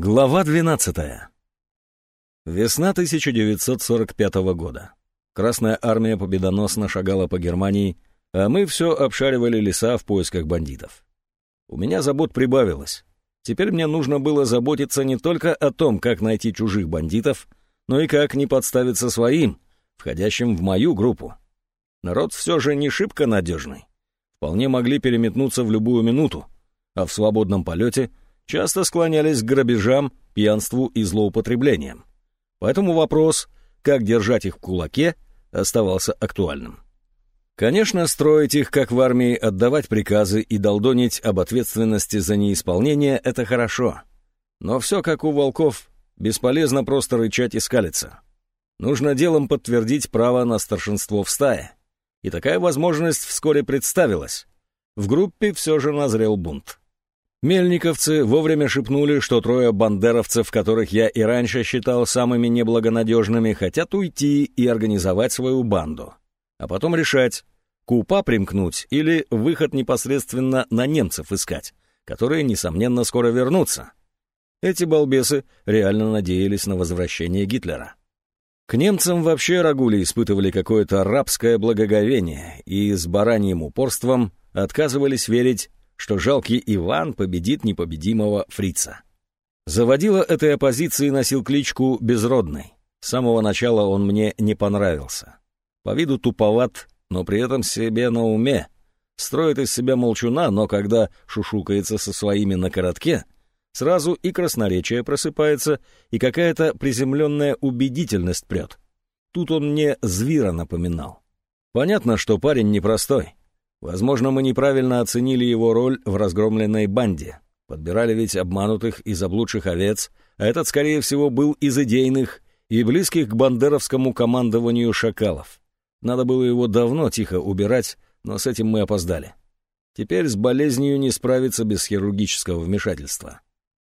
Глава 12. Весна 1945 года. Красная армия победоносно шагала по Германии, а мы все обшаривали леса в поисках бандитов. У меня забот прибавилось. Теперь мне нужно было заботиться не только о том, как найти чужих бандитов, но и как не подставиться своим, входящим в мою группу. Народ все же не шибко надежный. Вполне могли переметнуться в любую минуту, а в свободном полете часто склонялись к грабежам, пьянству и злоупотреблениям. Поэтому вопрос, как держать их в кулаке, оставался актуальным. Конечно, строить их, как в армии, отдавать приказы и долдонить об ответственности за неисполнение — это хорошо. Но все как у волков, бесполезно просто рычать и скалиться. Нужно делом подтвердить право на старшинство в стае. И такая возможность вскоре представилась. В группе все же назрел бунт. Мельниковцы вовремя шепнули, что трое бандеровцев, которых я и раньше считал самыми неблагонадежными, хотят уйти и организовать свою банду. А потом решать, купа примкнуть или выход непосредственно на немцев искать, которые, несомненно, скоро вернутся. Эти балбесы реально надеялись на возвращение Гитлера. К немцам вообще рагули испытывали какое-то рабское благоговение и с бараньим упорством отказывались верить, что жалкий Иван победит непобедимого фрица. Заводила этой оппозиции носил кличку «Безродный». С самого начала он мне не понравился. По виду туповат, но при этом себе на уме. Строит из себя молчуна, но когда шушукается со своими на коротке, сразу и красноречие просыпается, и какая-то приземленная убедительность прет. Тут он мне звера напоминал. Понятно, что парень непростой. Возможно, мы неправильно оценили его роль в разгромленной банде. Подбирали ведь обманутых и заблудших овец, а этот, скорее всего, был из идейных и близких к бандеровскому командованию шакалов. Надо было его давно тихо убирать, но с этим мы опоздали. Теперь с болезнью не справиться без хирургического вмешательства.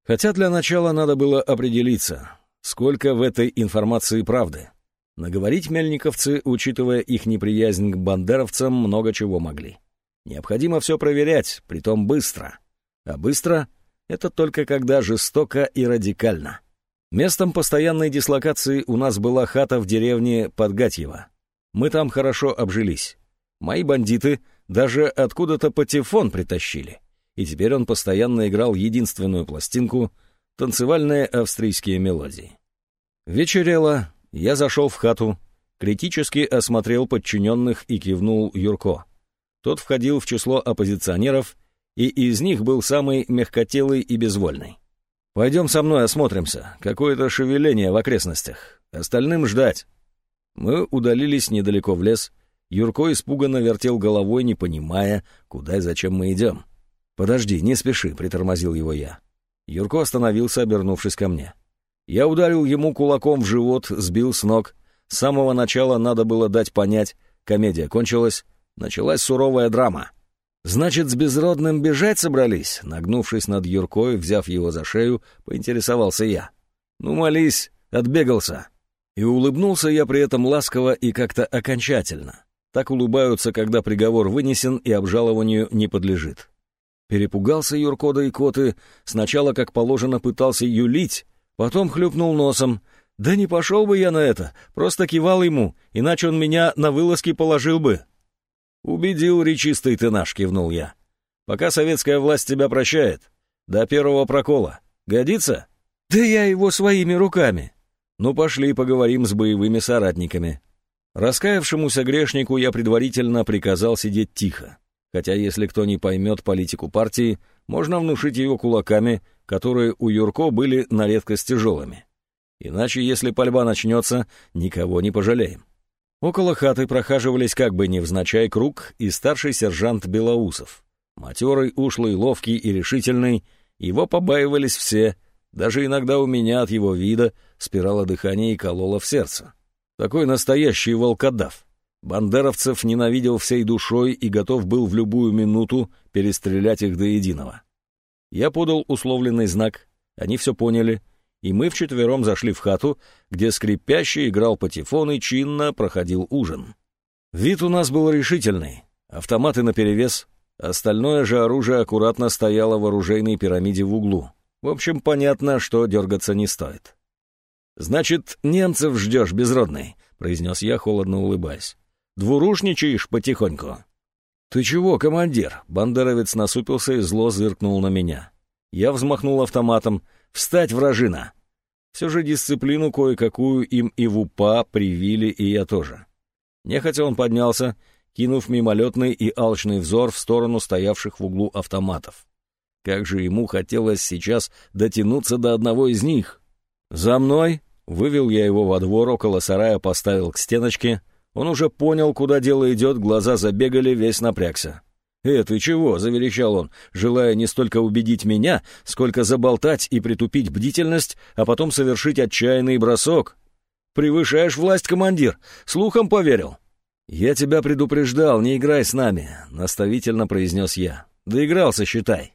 Хотя для начала надо было определиться, сколько в этой информации правды. Наговорить мельниковцы, учитывая их неприязнь к бандеровцам, много чего могли. Необходимо все проверять, притом быстро. А быстро — это только когда жестоко и радикально. Местом постоянной дислокации у нас была хата в деревне Подгатьево. Мы там хорошо обжились. Мои бандиты даже откуда-то патефон притащили. И теперь он постоянно играл единственную пластинку — танцевальные австрийские мелодии. Вечерело, я зашел в хату, критически осмотрел подчиненных и кивнул Юрко. Тот входил в число оппозиционеров, и из них был самый мягкотелый и безвольный. «Пойдем со мной осмотримся. Какое-то шевеление в окрестностях. Остальным ждать». Мы удалились недалеко в лес. Юрко испуганно вертел головой, не понимая, куда и зачем мы идем. «Подожди, не спеши», — притормозил его я. Юрко остановился, обернувшись ко мне. Я ударил ему кулаком в живот, сбил с ног. С самого начала надо было дать понять, комедия кончилась, началась суровая драма. «Значит, с безродным бежать собрались?» Нагнувшись над Юркой, взяв его за шею, поинтересовался я. «Ну, молись, отбегался». И улыбнулся я при этом ласково и как-то окончательно. Так улыбаются, когда приговор вынесен и обжалованию не подлежит. Перепугался Юркода и Коты, сначала, как положено, пытался юлить, потом хлюпнул носом. «Да не пошел бы я на это, просто кивал ему, иначе он меня на вылазки положил бы». «Убедил речистый ты наш», — кивнул я. «Пока советская власть тебя прощает. До первого прокола. Годится?» «Да я его своими руками», ну, пошли поговорим с боевыми соратниками. Раскаявшемуся грешнику я предварительно приказал сидеть тихо. Хотя если кто не поймет политику партии, можно внушить ее кулаками, которые у Юрко были на редкость тяжелыми. Иначе, если пальба начнется, никого не пожалеем. Около хаты прохаживались как бы невзначай круг и старший сержант Белоусов. Матерый, ушлый, ловкий и решительный, его побаивались все, даже иногда у меня от его вида спирала дыхание и колола в сердце. Такой настоящий волкодав. Бандеровцев ненавидел всей душой и готов был в любую минуту перестрелять их до единого. Я подал условленный знак, они все поняли, и мы вчетвером зашли в хату, где скрипящий играл патефон и чинно проходил ужин. Вид у нас был решительный, автоматы наперевес, остальное же оружие аккуратно стояло в оружейной пирамиде в углу. В общем, понятно, что дергаться не стоит. «Значит, немцев ждешь, безродный», — произнес я, холодно улыбаясь. «Двурушничаешь потихоньку». «Ты чего, командир?» — бандеровец насупился и зло зыркнул на меня. Я взмахнул автоматом. «Встать, вражина!» Все же дисциплину кое-какую им и в УПА привили, и я тоже. Нехотя он поднялся, кинув мимолетный и алчный взор в сторону стоявших в углу автоматов. Как же ему хотелось сейчас дотянуться до одного из них. «За мной!» — вывел я его во двор, около сарая поставил к стеночке. Он уже понял, куда дело идет, глаза забегали, весь напрягся. «Э, ты чего?» — заверещал он, желая не столько убедить меня, сколько заболтать и притупить бдительность, а потом совершить отчаянный бросок. «Превышаешь власть, командир! Слухом поверил!» «Я тебя предупреждал, не играй с нами», — наставительно произнес я. «Доигрался, считай».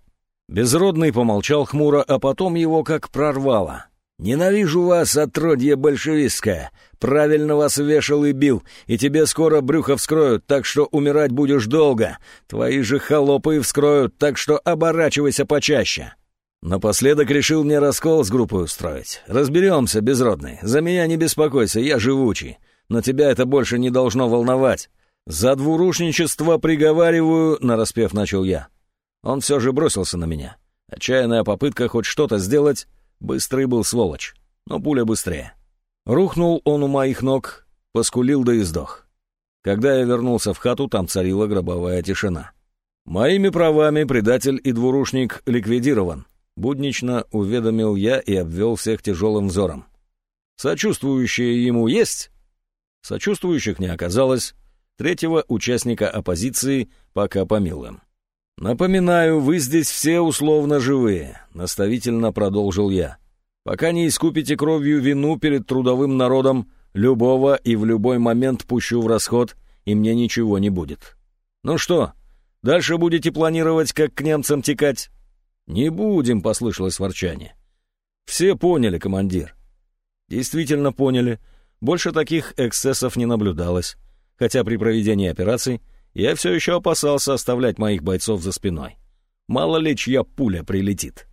Безродный помолчал хмуро, а потом его как прорвало. «Ненавижу вас, отродье большевистское! Правильно вас вешал и бил, и тебе скоро брюхо вскроют, так что умирать будешь долго. Твои же холопы вскроют, так что оборачивайся почаще». Напоследок решил мне раскол с группой устроить. «Разберемся, безродный. За меня не беспокойся, я живучий. Но тебя это больше не должно волновать. За двурушничество приговариваю», — нараспев начал я. Он все же бросился на меня. Отчаянная попытка хоть что-то сделать. Быстрый был сволочь, но пуля быстрее. Рухнул он у моих ног, поскулил да и сдох. Когда я вернулся в хату, там царила гробовая тишина. Моими правами предатель и двурушник ликвидирован. Буднично уведомил я и обвел всех тяжелым взором. Сочувствующие ему есть? Сочувствующих не оказалось. Третьего участника оппозиции пока помилуем. «Напоминаю, вы здесь все условно живые», — наставительно продолжил я. «Пока не искупите кровью вину перед трудовым народом, любого и в любой момент пущу в расход, и мне ничего не будет. Ну что, дальше будете планировать, как к немцам текать?» «Не будем», — послышалось ворчание. «Все поняли, командир». Действительно поняли. Больше таких эксцессов не наблюдалось, хотя при проведении операций я все еще опасался оставлять моих бойцов за спиной. Мало ли чья пуля прилетит.